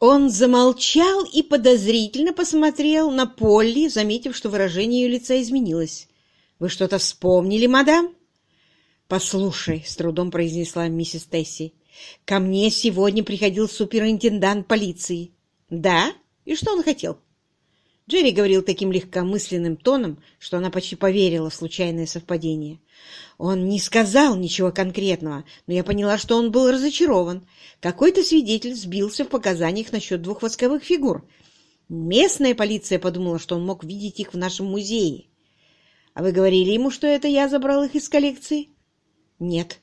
Он замолчал и подозрительно посмотрел на Полли, заметив, что выражение ее лица изменилось. «Вы что-то вспомнили, мадам?» «Послушай», — с трудом произнесла миссис Тесси, — «ко мне сегодня приходил суперинтендант полиции». «Да? И что он хотел?» Джерри говорил таким легкомысленным тоном, что она почти поверила в случайное совпадение. Он не сказал ничего конкретного, но я поняла, что он был разочарован. Какой-то свидетель сбился в показаниях насчет двух восковых фигур. Местная полиция подумала, что он мог видеть их в нашем музее. А вы говорили ему, что это я забрал их из коллекции? Нет.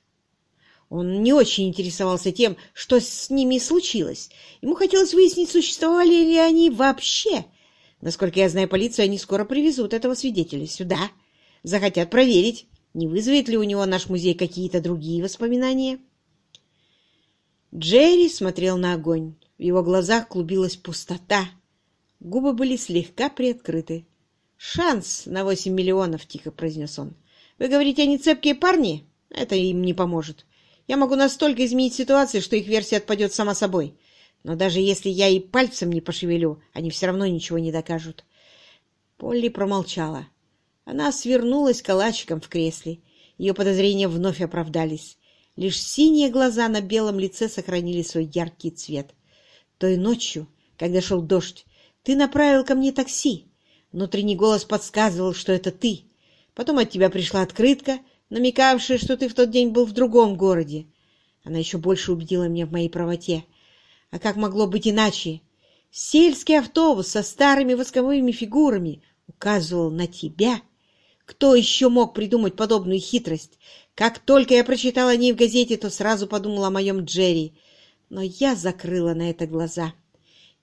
Он не очень интересовался тем, что с ними случилось. Ему хотелось выяснить, существовали ли они вообще. Насколько я знаю полицию, они скоро привезут этого свидетеля сюда. Захотят проверить, не вызовет ли у него наш музей какие-то другие воспоминания. Джерри смотрел на огонь. В его глазах клубилась пустота. Губы были слегка приоткрыты. «Шанс на восемь миллионов», — тихо произнес он. «Вы говорите, они цепкие парни? Это им не поможет. Я могу настолько изменить ситуацию, что их версия отпадет сама собой. Но даже если я и пальцем не пошевелю, они все равно ничего не докажут. Полли промолчала. Она свернулась калачиком в кресле. Ее подозрения вновь оправдались. Лишь синие глаза на белом лице сохранили свой яркий цвет. Той ночью, когда шел дождь, ты направил ко мне такси. Внутренний голос подсказывал, что это ты. Потом от тебя пришла открытка, намекавшая, что ты в тот день был в другом городе. Она еще больше убедила меня в моей правоте. А как могло быть иначе? Сельский автобус со старыми восковыми фигурами указывал на тебя. Кто еще мог придумать подобную хитрость? Как только я прочитала о ней в газете, то сразу подумала о моем Джерри. Но я закрыла на это глаза.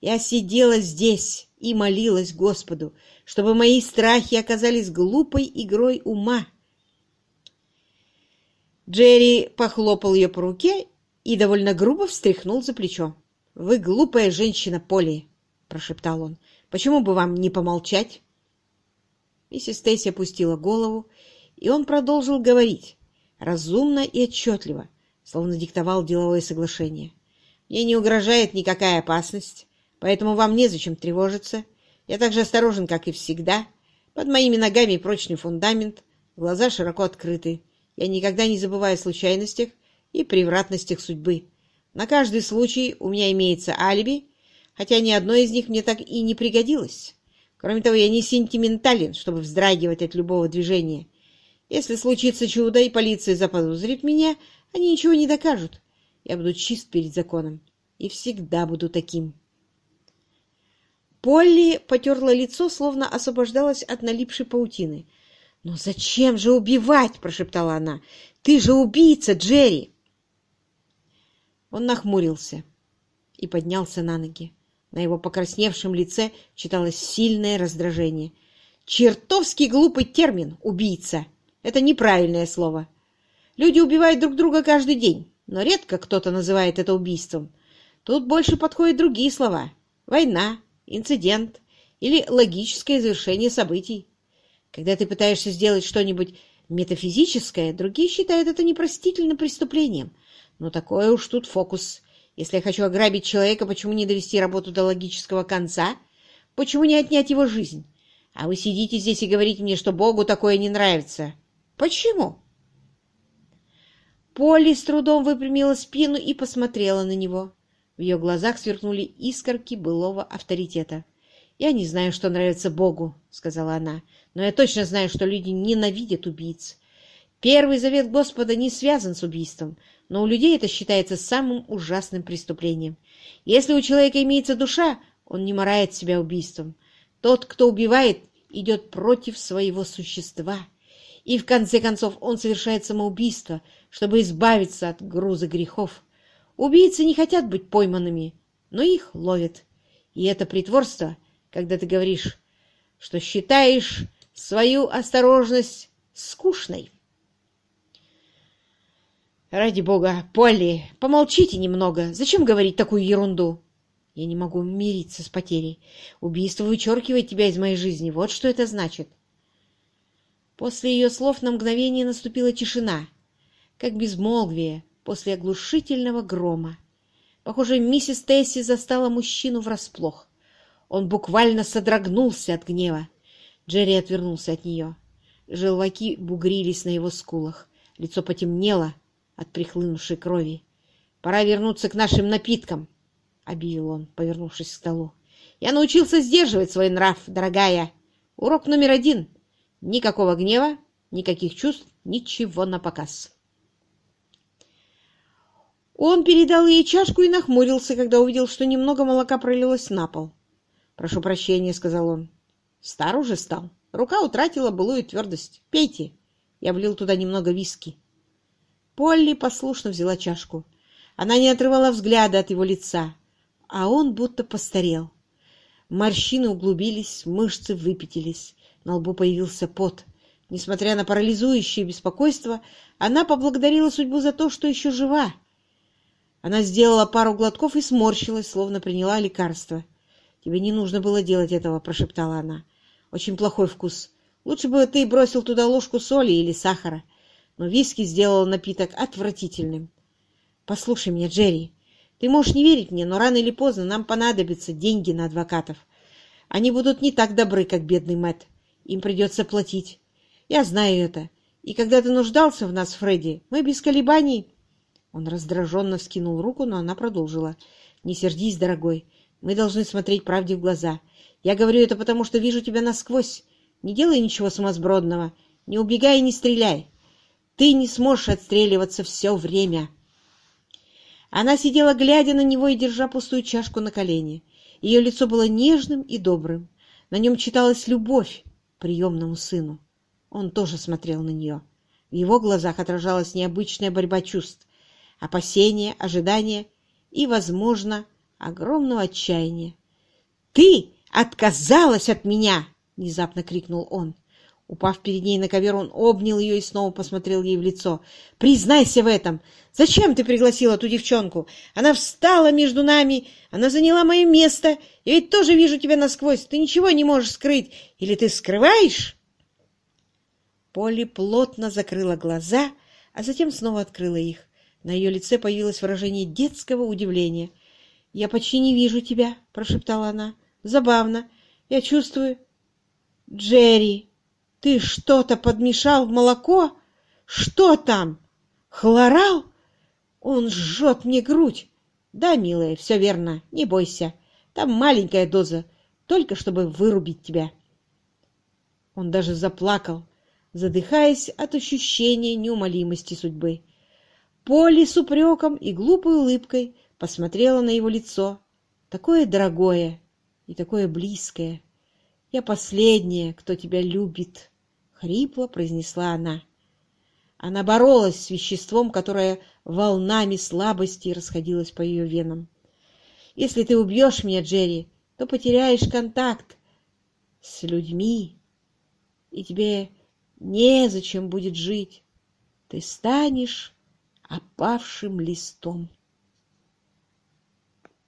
Я сидела здесь и молилась Господу, чтобы мои страхи оказались глупой игрой ума. Джерри похлопал ее по руке и довольно грубо встряхнул за плечо. «Вы глупая женщина, Поли!» — прошептал он. «Почему бы вам не помолчать?» Миссис Тейси опустила голову, и он продолжил говорить, разумно и отчетливо, словно диктовал деловое соглашение. «Мне не угрожает никакая опасность, поэтому вам незачем тревожиться. Я так же осторожен, как и всегда. Под моими ногами прочный фундамент, глаза широко открыты. Я никогда не забываю о случайностях и превратностях судьбы. На каждый случай у меня имеется алиби, хотя ни одно из них мне так и не пригодилось. Кроме того, я не сентиментален, чтобы вздрагивать от любого движения. Если случится чудо, и полиция заподозрит меня, они ничего не докажут. Я буду чист перед законом. И всегда буду таким. Полли потерла лицо, словно освобождалась от налипшей паутины. «Но зачем же убивать?» – прошептала она. «Ты же убийца, Джерри!» Он нахмурился и поднялся на ноги. На его покрасневшем лице читалось сильное раздражение. «Чертовски глупый термин «убийца». Это неправильное слово. Люди убивают друг друга каждый день, но редко кто-то называет это убийством. Тут больше подходят другие слова. Война, инцидент или логическое завершение событий. Когда ты пытаешься сделать что-нибудь метафизическое, другие считают это непростительным преступлением – но такой уж тут фокус. Если я хочу ограбить человека, почему не довести работу до логического конца? Почему не отнять его жизнь? А вы сидите здесь и говорите мне, что Богу такое не нравится. Почему? Полли с трудом выпрямила спину и посмотрела на него. В ее глазах сверкнули искорки былого авторитета. «Я не знаю, что нравится Богу», — сказала она, — «но я точно знаю, что люди ненавидят убийц. Первый завет Господа не связан с убийством, но у людей это считается самым ужасным преступлением. Если у человека имеется душа, он не морает себя убийством. Тот, кто убивает, идет против своего существа. И в конце концов он совершает самоубийство, чтобы избавиться от груза грехов. Убийцы не хотят быть пойманными, но их ловят. И это притворство, когда ты говоришь, что считаешь свою осторожность скучной. Ради бога, Полли, помолчите немного. Зачем говорить такую ерунду? Я не могу мириться с потерей. Убийство вычеркивает тебя из моей жизни. Вот что это значит. После ее слов на мгновение наступила тишина, как безмолвие после оглушительного грома. Похоже, миссис Тесси застала мужчину врасплох. Он буквально содрогнулся от гнева. Джерри отвернулся от нее. Желваки бугрились на его скулах. Лицо потемнело от прихлынувшей крови. «Пора вернуться к нашим напиткам», — объявил он, повернувшись к столу. «Я научился сдерживать свой нрав, дорогая. Урок номер один. Никакого гнева, никаких чувств, ничего на показ». Он передал ей чашку и нахмурился, когда увидел, что немного молока пролилось на пол. «Прошу прощения», — сказал он. «Стар уже стал. Рука утратила былую твердость. Пейте». Я влил туда немного виски. Полли послушно взяла чашку. Она не отрывала взгляда от его лица, а он будто постарел. Морщины углубились, мышцы выпятились, на лбу появился пот. Несмотря на парализующее беспокойство, она поблагодарила судьбу за то, что еще жива. Она сделала пару глотков и сморщилась, словно приняла лекарство. «Тебе не нужно было делать этого», — прошептала она. «Очень плохой вкус. Лучше бы ты бросил туда ложку соли или сахара». Но виски сделал напиток отвратительным. «Послушай меня, Джерри, ты можешь не верить мне, но рано или поздно нам понадобятся деньги на адвокатов. Они будут не так добры, как бедный Мэтт. Им придется платить. Я знаю это. И когда ты нуждался в нас, Фредди, мы без колебаний...» Он раздраженно вскинул руку, но она продолжила. «Не сердись, дорогой. Мы должны смотреть правде в глаза. Я говорю это потому, что вижу тебя насквозь. Не делай ничего сумасбродного. Не убегай и не стреляй. Ты не сможешь отстреливаться все время. Она сидела, глядя на него и держа пустую чашку на колени. Ее лицо было нежным и добрым. На нем читалась любовь к приемному сыну. Он тоже смотрел на нее. В его глазах отражалась необычная борьба чувств. Опасение, ожидание и, возможно, огромного отчаяния. «Ты отказалась от меня!» — внезапно крикнул он. Упав перед ней на ковер, он обнял ее и снова посмотрел ей в лицо. «Признайся в этом! Зачем ты пригласила ту девчонку? Она встала между нами, она заняла мое место. Я ведь тоже вижу тебя насквозь. Ты ничего не можешь скрыть. Или ты скрываешь?» Полли плотно закрыла глаза, а затем снова открыла их. На ее лице появилось выражение детского удивления. «Я почти не вижу тебя», — прошептала она. «Забавно. Я чувствую...» «Джерри, ты что-то подмешал в молоко? Что там? Хлорал? Он жжет мне грудь. Да, милая, все верно, не бойся. Там маленькая доза, только чтобы вырубить тебя». Он даже заплакал, задыхаясь от ощущения неумолимости судьбы. Полли с упреком и глупой улыбкой посмотрела на его лицо, такое дорогое и такое близкое. «Я последняя, кто тебя любит», — хрипло произнесла она. Она боролась с веществом, которое волнами слабости расходилось по ее венам. «Если ты убьешь меня, Джерри, то потеряешь контакт с людьми, и тебе незачем будет жить. Ты станешь опавшим листом».